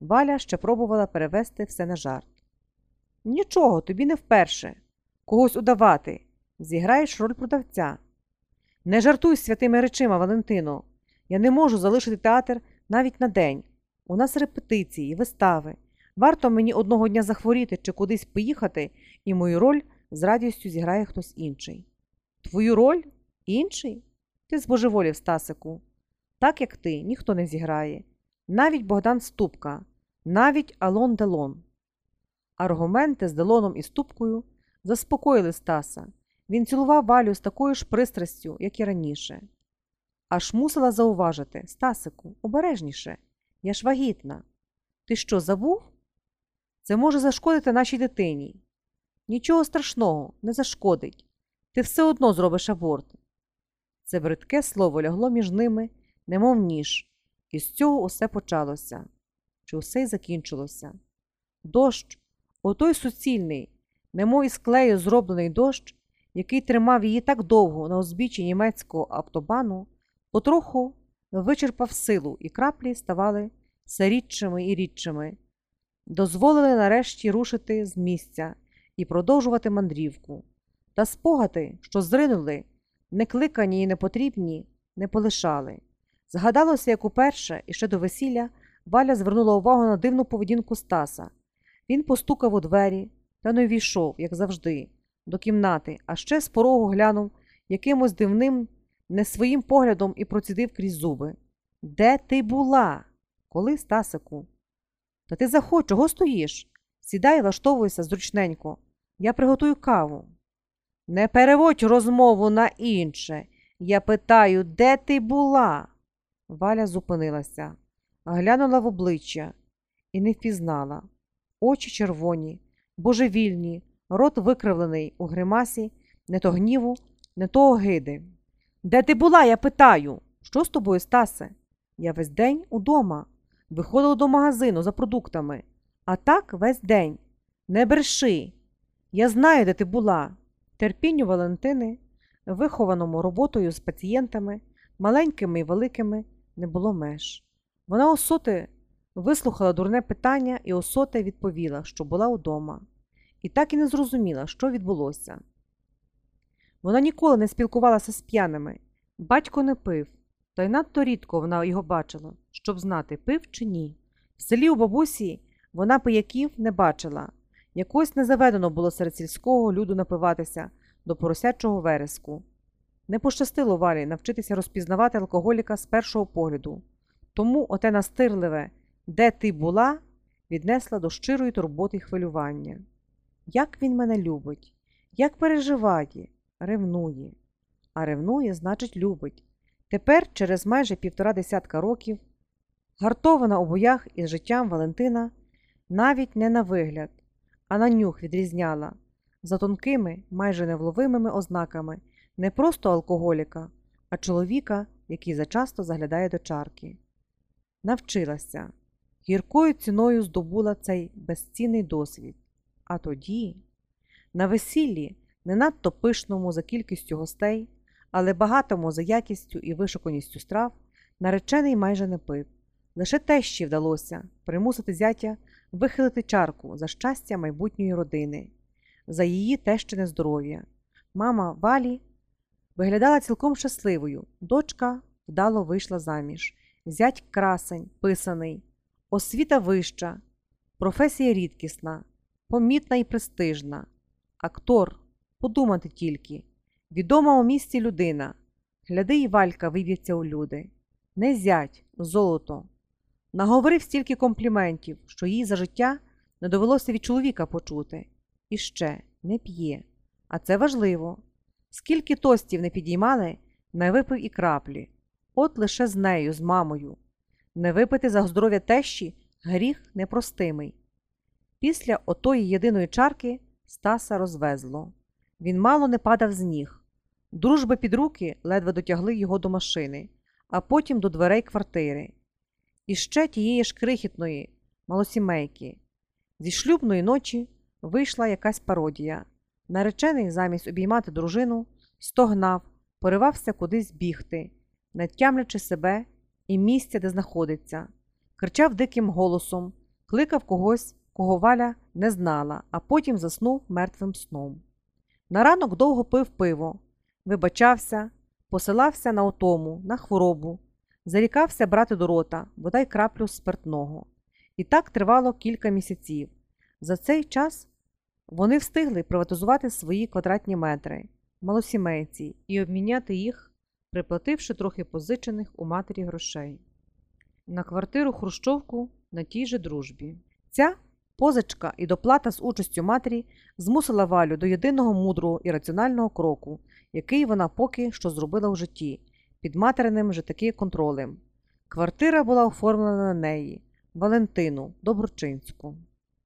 Валя ще пробувала перевести все на жарт. Нічого, тобі не вперше. Когось удавати. Зіграєш роль продавця. Не жартуй святими речима, Валентино. Я не можу залишити театр навіть на день. У нас репетиції, вистави. Варто мені одного дня захворіти чи кудись поїхати, і мою роль з радістю зіграє хтось інший. Твою роль? Інший? Ти збожеволів, Стасику. Так як ти, ніхто не зіграє. Навіть Богдан Ступка, навіть Алон Делон. Аргументи з Делоном і Ступкою заспокоїли Стаса. Він цілував Валю з такою ж пристрастю, як і раніше. Аж мусила зауважити Стасику, обережніше, я ж вагітна. Ти що, забув? Це може зашкодити нашій дитині. Нічого страшного, не зашкодить. Ти все одно зробиш аборт. Це бридке слово лягло між ними, немов ніж, і з цього усе почалося. Чи усе й закінчилося? Дощ, отой суцільний, немов із клею зроблений дощ, який тримав її так довго на узбіччі німецького автобану, потроху вичерпав силу, і краплі ставали все рідшими і рідшими, дозволили нарешті рушити з місця і продовжувати мандрівку. Та спогади, що зринули, не кликані і не потрібні, не полишали. Згадалося, як уперше, і ще до весілля, Валя звернула увагу на дивну поведінку Стаса. Він постукав у двері та не війшов, як завжди, до кімнати, а ще з порогу глянув якимось дивним, не своїм поглядом і процідив крізь зуби. Де ти була? Коли, Стасику? Та ти заходь, чого стоїш? Сідай, влаштовуйся зручненько. Я приготую каву. Не переводь розмову на інше. Я питаю, де ти була? Валя зупинилася, глянула в обличчя і не впізнала. Очі червоні, божевільні, рот викривлений у гримасі, не то гніву, не то огиди. Де ти була, я питаю? Що з тобою, Стасе? Я весь день удома. Виходила до магазину за продуктами. А так весь день. Не бреши. Я знаю, де ти була. Терпінню Валентини, вихованому роботою з пацієнтами, маленькими і великими, не було меж. Вона осоти вислухала дурне питання і осоте відповіла, що була удома, і так і не зрозуміла, що відбулося. Вона ніколи не спілкувалася з п'яними. Батько не пив, та й надто рідко вона його бачила, щоб знати, пив чи ні. В селі у бабусі вона пияків не бачила. Якось не заведено було серед сільського люду напиватися до поросячого вереску. Не пощастило валі навчитися розпізнавати алкоголіка з першого погляду. Тому оте настирливе, де ти була, віднесла до щирої турботи й хвилювання. Як він мене любить, як переживає, ревнує. А ревнує, значить, любить. Тепер, через майже півтора десятка років, гартована у боях із життям Валентина навіть не на вигляд, а на нюх відрізняла за тонкими, майже невловимими ознаками не просто алкоголіка, а чоловіка, який зачасто заглядає до чарки. Навчилася, гіркою ціною здобула цей безцінний досвід. А тоді, на весіллі, не надто пишному за кількістю гостей, але багатому за якістю і вишуканістю страв, наречений майже не пив. Лише тещі вдалося примусити зятя вихилити чарку за щастя майбутньої родини, за її тещине здоров'я. Мама Валі виглядала цілком щасливою. Дочка вдало вийшла заміж. Зять красень, писаний, освіта вища, професія рідкісна, помітна і престижна. Актор, подумати тільки, відома у місті людина. Гляди, і валька вив'ється у люди. Не зять, золото. Наговорив стільки компліментів, що їй за життя не довелося від чоловіка почути. І ще не п'є. А це важливо. Скільки тостів не підіймали, не випив і краплі. От лише з нею, з мамою. Не випити за здоров'я тещі гріх непростимий. Після отої єдиної чарки Стаса розвезло. Він мало не падав з ніг. Дружби під руки ледве дотягли його до машини, а потім до дверей квартири. І ще тієї ж крихітної, малосімейки. Зі шлюбної ночі вийшла якась пародія. Наречений замість обіймати дружину, стогнав, поривався кудись бігти, не тямлячи себе і місця, де знаходиться, кричав диким голосом, кликав когось, кого Валя не знала, а потім заснув мертвим сном. На ранок довго пив пиво, вибачався, посилався на отому, на хворобу, зарікався брати до рота, бодай краплю спиртного. І так тривало кілька місяців. За цей час вони встигли приватизувати свої квадратні метри, малосімейці, і обміняти їх, приплативши трохи позичених у матері грошей. На квартиру Хрущовку на тій же дружбі. Ця позичка і доплата з участю матері змусила Валю до єдиного мудрого і раціонального кроку, який вона поки що зробила в житті, під материним же таки контролем. Квартира була оформлена на неї, Валентину Доброчинську.